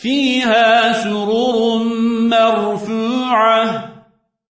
فيها سرر مرفوعة